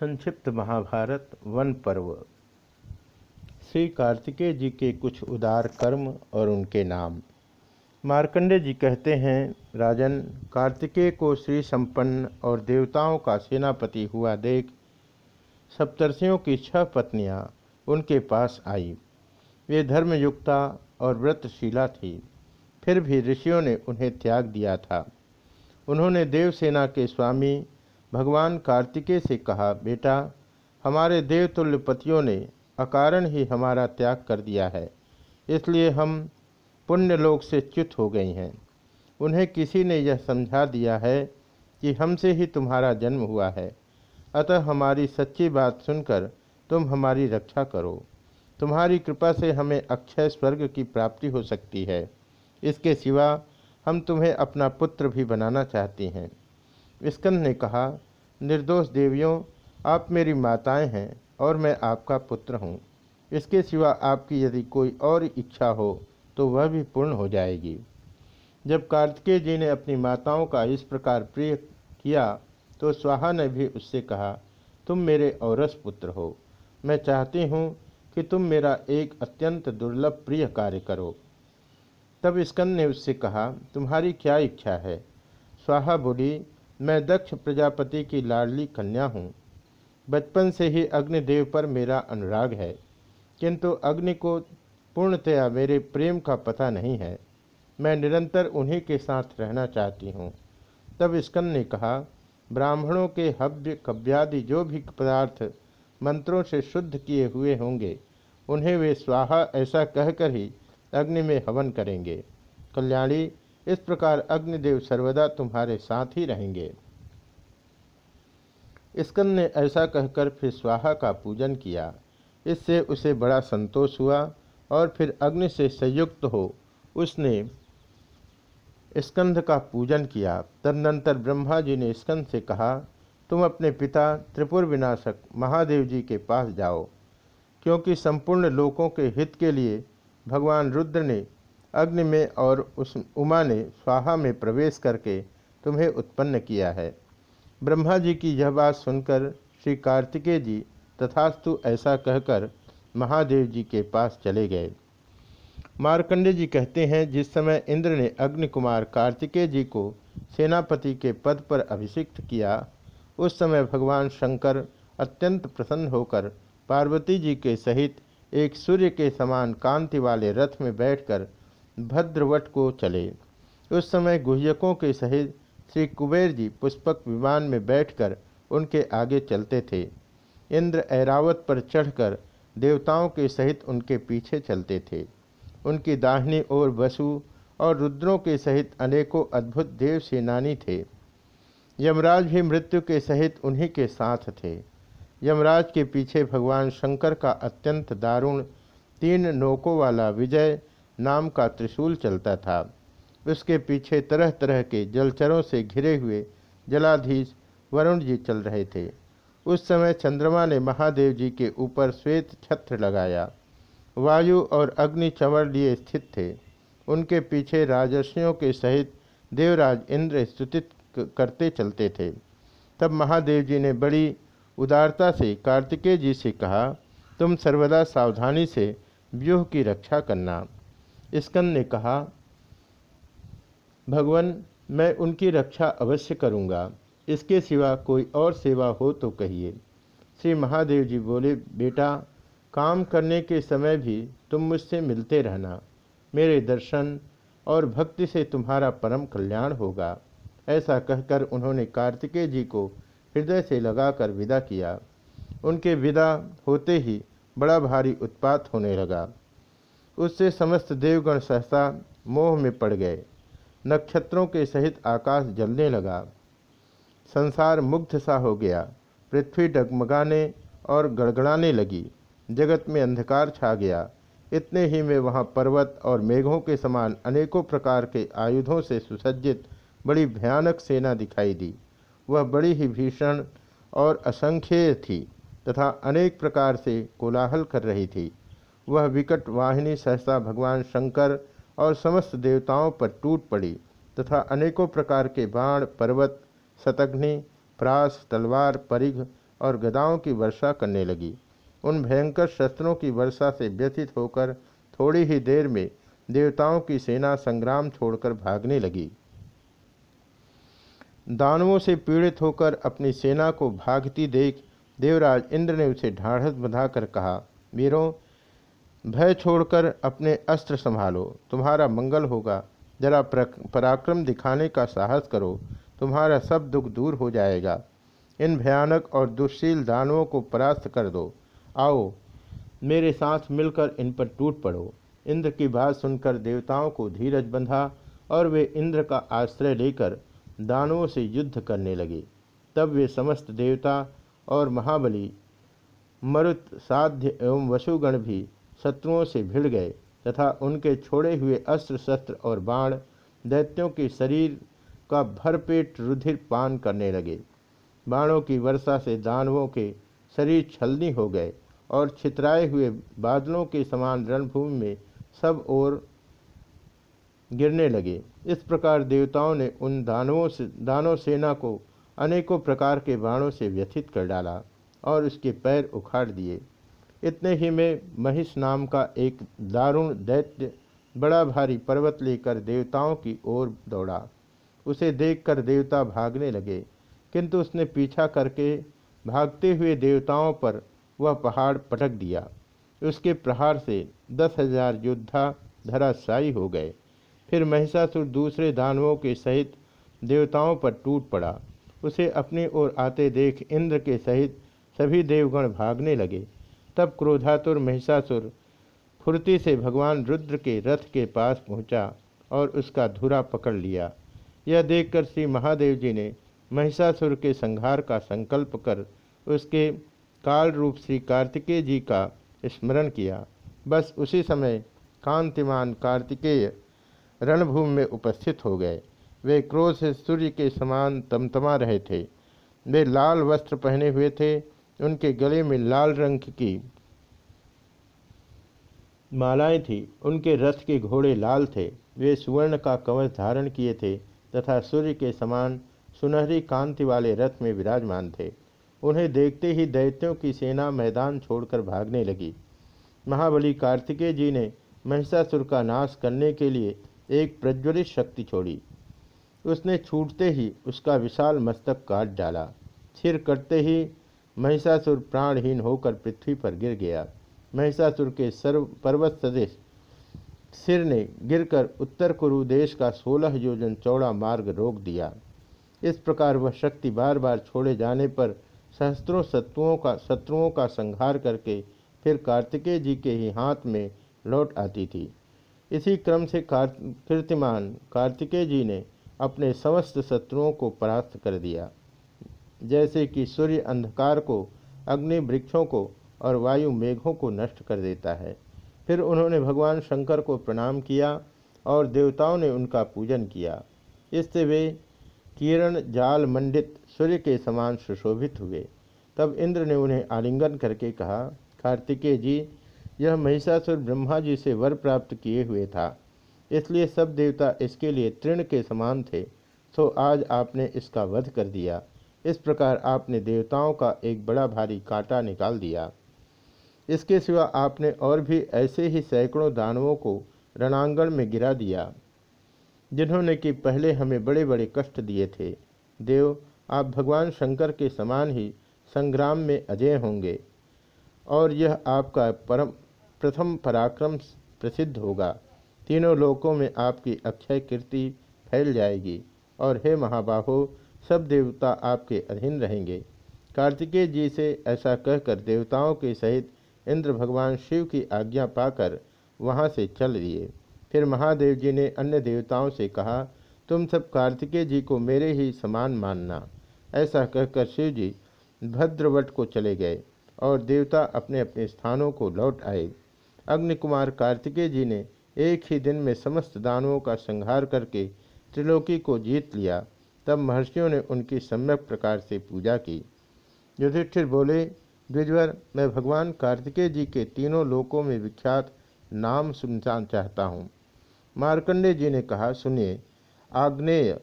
संक्षिप्त महाभारत वन पर्व। श्री कार्तिकेय जी के कुछ उदार कर्म और उनके नाम। मार्कंडे जी कहते हैं, राजन, कार्तिकेय को श्री संपन्न और देवताओं का सेनापति हुआ देख, सप्तर्षियों की छह पत्नियाँ उनके पास आई। वे धर्मयुक्ता और व्रतशिला थी। फिर भी ऋषियों ने उन्हें त्याग दिया था। उन्होंने देवसेना के स्वामी भगवान कार्तिकेय से कहा, बेटा, हमारे देवतुल्य पतियों ने अकारण ही हमारा त्याग कर दिया है, इसलिए हम पुण्यलोक से च्युत हो गई हैं। उन्हें किसी ने यह समझा दिया है कि हमसे ही तुम्हारा जन्म हुआ है। अतः हमारी सच्ची बात सुनकर तुम हमारी रक्षा करो। तुम्हारी कृपा से हमें अक्षय स्वर्ग की प्राप्ति हो सकती है। इसके सिवा हम तुम्हें अपना पुत्र भी बनाना चाहती हैं। स्कंद ने कहा, निर्दोष देवियों, आप मेरी माताएँ हैं और मैं आपका पुत्र हूँ। इसके सिवा आपकी यदि कोई और इच्छा हो तो वह भी पूर्ण हो जाएगी। जब कार्तिकेय जी ने अपनी माताओं का इस प्रकार प्रिय किया तो स्वाहा ने भी उससे कहा, तुम मेरे औरस पुत्र हो। मैं चाहती हूँ कि तुम मेरा एक अत्यंत दुर्लभ प्रिय कार्य करो। तब स्कंद ने उससे कहा, तुम्हारी क्या इच्छा है? स्वाहा बोली मैं दक्ष प्रजापति की लाडली कन्या हूँ। बचपन से ही अग्निदेव पर मेरा अनुराग है। किंतु अग्नि को पूर्णतया मेरे प्रेम का पता नहीं है। मैं निरंतर उन्हीं के साथ रहना चाहती हूँ। तब स्कंद ने कहा, ब्राह्मणों के हव्य कव्यादि जो भी पदार्थ मंत्रों से शुद्ध किए हुए होंगे, उन्हें वे स्वाहा ऐसा कहकर ही अग्नि में हवन करेंगे। कल्याणी इस प्रकार अग्निदेव सर्वदा तुम्हारे साथ ही रहेंगे। स्कंद ने ऐसा कहकर फिर स्वाहा का पूजन किया। इससे उसे बड़ा संतोष हुआ और फिर अग्नि से संयुक्त हो उसने स्कंद का पूजन किया। तदनंतर ब्रह्मा जी ने स्कंद से कहा, तुम अपने पिता त्रिपुर विनाशक महादेव जी के पास जाओ, क्योंकि संपूर्ण लोकों के हित के लिए भगवान रुद्र ने अग्नि में और उस उमा ने स्वाहा में प्रवेश करके तुम्हें उत्पन्न किया है। ब्रह्मा जी की यह बात सुनकर श्री कार्तिकेय जी तथास्तु ऐसा कहकर महादेव जी के पास चले गए। मार्कंडे जी कहते हैं, जिस समय इंद्र ने अग्नि कुमार कार्तिकेय जी को सेनापति के पद पर अभिषिक्त किया, उस समय भगवान शंकर अत्यंत प्रसन्न होकर पार्वती जी के सहित एक सूर्य के समान कांति वाले रथ में बैठकर भद्रवट को चले। उस समय गुहयकों के सहित श्री कुबेर जी पुष्पक विमान में बैठकर उनके आगे चलते थे। इंद्र ऐरावत पर चढ़कर देवताओं के सहित उनके पीछे चलते थे। उनकी दाहिनी ओर वसु और रुद्रों के सहित अनेकों अद्भुत देव सेनानी थे। यमराज भी मृत्यु के सहित उन्हीं के साथ थे। यमराज के पीछे भगवान शंकर का अत्यंत दारुण, तीन नोकों वाला विजय नाम का त्रिशूल चलता था। उसके पीछे तरह तरह के जलचरों से घिरे हुए जलाधीश वरुण जी चल रहे थे। उस समय चंद्रमा ने महादेव जी के ऊपर श्वेत छत्र लगाया। वायु और अग्नि चंवर लिए स्थित थे। उनके पीछे राजर्षियों के सहित देवराज इंद्र स्तुतित करते चलते थे। तब महादेव जी ने बड़ी उदारता से कार्तिकेय जी से कहा, तुम सर्वदा सावधानी से व्यूह की रक्षा करना। स्कंद ने कहा, भगवान, मैं उनकी रक्षा अवश्य करूँगा। इसके सिवा कोई और सेवा हो तो कहिए। श्री महादेव जी बोले, बेटा, काम करने के समय भी तुम मुझसे मिलते रहना। मेरे दर्शन और भक्ति से तुम्हारा परम कल्याण होगा। ऐसा कहकर उन्होंने कार्तिकेय जी को हृदय से लगाकर विदा किया। उनके विदा होते ही बड़ा भारी उत्पात होने लगा। उससे समस्त देवगण सहसा मोह में पड़ गए। नक्षत्रों के सहित आकाश जलने लगा। संसार मुग्ध सा हो गया। पृथ्वी डगमगाने और गड़गड़ाने लगी। जगत में अंधकार छा गया। इतने ही में वहाँ पर्वत और मेघों के समान अनेकों प्रकार के आयुधों से सुसज्जित बड़ी भयानक सेना दिखाई दी। वह बड़ी ही भीषण और असंख्येय थी तथा अनेक प्रकार से कोलाहल कर रही थी। वह विकट वाहिनी सहसा भगवान शंकर और समस्त देवताओं पर टूट पड़ी तथा अनेकों प्रकार के बाण, पर्वत शतघ्नि प्रास, तलवार, परिघ और गदाओं की वर्षा करने लगी। उन भयंकर शस्त्रों की वर्षा से व्यथित होकर थोड़ी ही देर में देवताओं की सेना संग्राम छोड़कर भागने लगी। दानवों से पीड़ित होकर अपनी सेना को भागती देख देवराज इंद्र ने उसे ढाढ़स बंधाकर कहा, वीरों भय छोड़कर अपने अस्त्र संभालो। तुम्हारा मंगल होगा। जरा पराक्रम दिखाने का साहस करो। तुम्हारा सब दुख दूर हो जाएगा। इन भयानक और दुशील दानवों को परास्त कर दो। आओ, मेरे साथ मिलकर इन पर टूट पड़ो। इंद्र की बात सुनकर देवताओं को धीरज बंधा और वे इंद्र का आश्रय लेकर दानवों से युद्ध करने लगे। तब वे समस्त देवता और महाबली, मरुत, साध्य एवं वसुगण भी शत्रुओं से भिड़ गए तथा उनके छोड़े हुए अस्त्र शस्त्र और बाण दैत्यों के शरीर का भरपेट रुधिर पान करने लगे। बाणों की वर्षा से दानवों के शरीर छलनी हो गए और छितराए हुए बादलों के समान रणभूमि में सब ओर गिरने लगे। इस प्रकार देवताओं ने उन दानवों से, दानव सेना को अनेकों प्रकार के बाणों से व्यथित कर डाला और उसके पैर उखाड़ दिए। इतने ही में महिष नाम का एक दारुण दैत्य बड़ा भारी पर्वत लेकर देवताओं की ओर दौड़ा। उसे देखकर देवता भागने लगे, किंतु उसने पीछा करके भागते हुए देवताओं पर वह पहाड़ पटक दिया। उसके प्रहार से दस हज़ार योद्धा धराशायी हो गए। फिर महिषासुर दूसरे दानवों के सहित देवताओं पर टूट पड़ा। उसे अपनी ओर आते देख इंद्र के सहित सभी देवगण भागने लगे। तब क्रोधातुर महिषासुर फुर्ती से भगवान रुद्र के रथ के पास पहुँचा और उसका धुरा पकड़ लिया। यह देखकर श्री महादेव जी ने महिषासुर के संहार का संकल्प कर उसके काल रूप श्री कार्तिकेय जी का स्मरण किया। बस उसी समय कांतिमान कार्तिकेय रणभूमि में उपस्थित हो गए। वे क्रोध से सूर्य के समान तमतमा रहे थे। वे लाल वस्त्र पहने हुए थे उनके गले में लाल रंग की मालाएँ थी। उनके रथ के घोड़े लाल थे। वे सुवर्ण का कवच धारण किए थे तथा सूर्य के समान सुनहरी कांति वाले रथ में विराजमान थे। उन्हें देखते ही दैत्यों की सेना मैदान छोड़कर भागने लगी। महाबली कार्तिकेय जी ने महिषासुर का नाश करने के लिए एक प्रज्वलित शक्ति छोड़ी। उसने छूटते ही उसका विशाल मस्तक काट डाला। सिर कटते ही महिषासुर प्राणहीन होकर पृथ्वी पर गिर गया। महिषासुर के सर्व पर्वत सदृश सिर ने गिरकर उत्तर कुरु देश का सोलह योजन चौड़ा मार्ग रोक दिया। इस प्रकार वह शक्ति बार बार छोड़े जाने पर सहस्त्रों शत्रुओं का शत्रुओं का संहार करके फिर कार्तिकेय जी के ही हाथ में लौट आती थी। इसी क्रम से कीर्तिमान कार्तिकेय जी ने अपने समस्त शत्रुओं को परास्त कर दिया। जैसे कि सूर्य अंधकार को, अग्नि वृक्षों को और वायु मेघों को नष्ट कर देता है। फिर उन्होंने भगवान शंकर को प्रणाम किया और देवताओं ने उनका पूजन किया। इससे वे किरण जाल मंडित सूर्य के समान सुशोभित हुए। तब इंद्र ने उन्हें आलिंगन करके कहा, कार्तिकेय जी, यह महिषासुर ब्रह्मा जी से वर प्राप्त किए हुए था। इसलिए सब देवता इसके लिए तृण के समान थे सो आज आपने इसका वध कर दिया। इस प्रकार आपने देवताओं का एक बड़ा भारी कांटा निकाल दिया। इसके सिवा आपने और भी ऐसे ही सैकड़ों दानवों को रणांगण में गिरा दिया, जिन्होंने कि पहले हमें बड़े बड़े कष्ट दिए थे। देव, आप भगवान शंकर के समान ही संग्राम में अजय होंगे और यह आपका परम, प्रथम पराक्रम प्रसिद्ध होगा। तीनों लोकों में आपकी अक्षय कीर्ति फैल जाएगी और हे महाबाहो सब देवता आपके अधीन रहेंगे। कार्तिकेय जी से ऐसा कहकर देवताओं के सहित इंद्र भगवान शिव की आज्ञा पाकर वहाँ से चल दिए। फिर महादेव जी ने अन्य देवताओं से कहा, तुम सब कार्तिकेय जी को मेरे ही समान मानना। ऐसा कहकर शिव जी भद्रवट को चले गए और देवता अपने अपने स्थानों को लौट आए। अग्निकुमार कार्तिकेय जी ने एक ही दिन में समस्त दानवों का संहार करके त्रिलोकी को जीत लिया। तब महर्षियों ने उनकी सम्यक प्रकार से पूजा की। युधिष्ठिर बोले, द्विजवर, मैं भगवान कार्तिकेय जी के तीनों लोकों में विख्यात नाम सुनना चाहता हूँ। मार्कंडे जी ने कहा, सुनिए, आग्नेय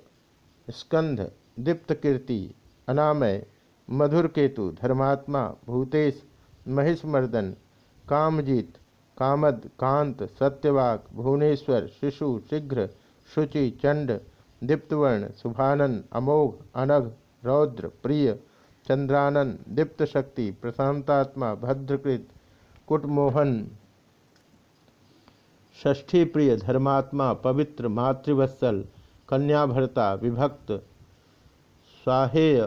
स्कंध दीप्त कीर्ति, अनामय मधुर केतु धर्मात्मा, भूतेश, महिषमर्दन, कामजीत, कामद, कांत, सत्यवाक, भुवनेश्वर, शिशु, शीघ्र, शुचि, चंड दीप्तवर्ण शुभानंद अमोघ अनघ रौद्र प्रिय चंद्रानंद दीप्त शक्ति प्रशांतात्मा भद्रकृत कुटमोहन ष्ठी प्रिय धर्मात्मा पवित्र मातृवत्सल कन्याभरता विभक्त स्वाहेय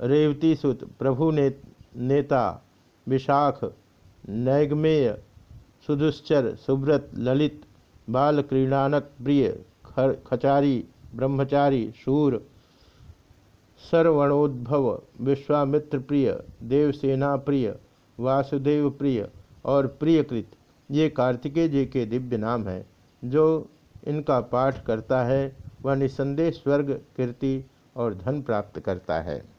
रेवतीसुत प्रभु ने, नेता विशाख नैगमेय सुदुश्चर सुब्रत ललित बाल क्रीड़ानक प्रिय खचारी ब्रह्मचारी, शूर, सर्वणोद्भव विश्वामित्र प्रिय देवसेना प्रिय वासुदेव प्रिय और प्रियकृत। ये कार्तिकेय जी के दिव्य नाम हैं, जो इनका पाठ करता है, वह निसंदेह स्वर्ग, कीर्ति और धन प्राप्त करता है।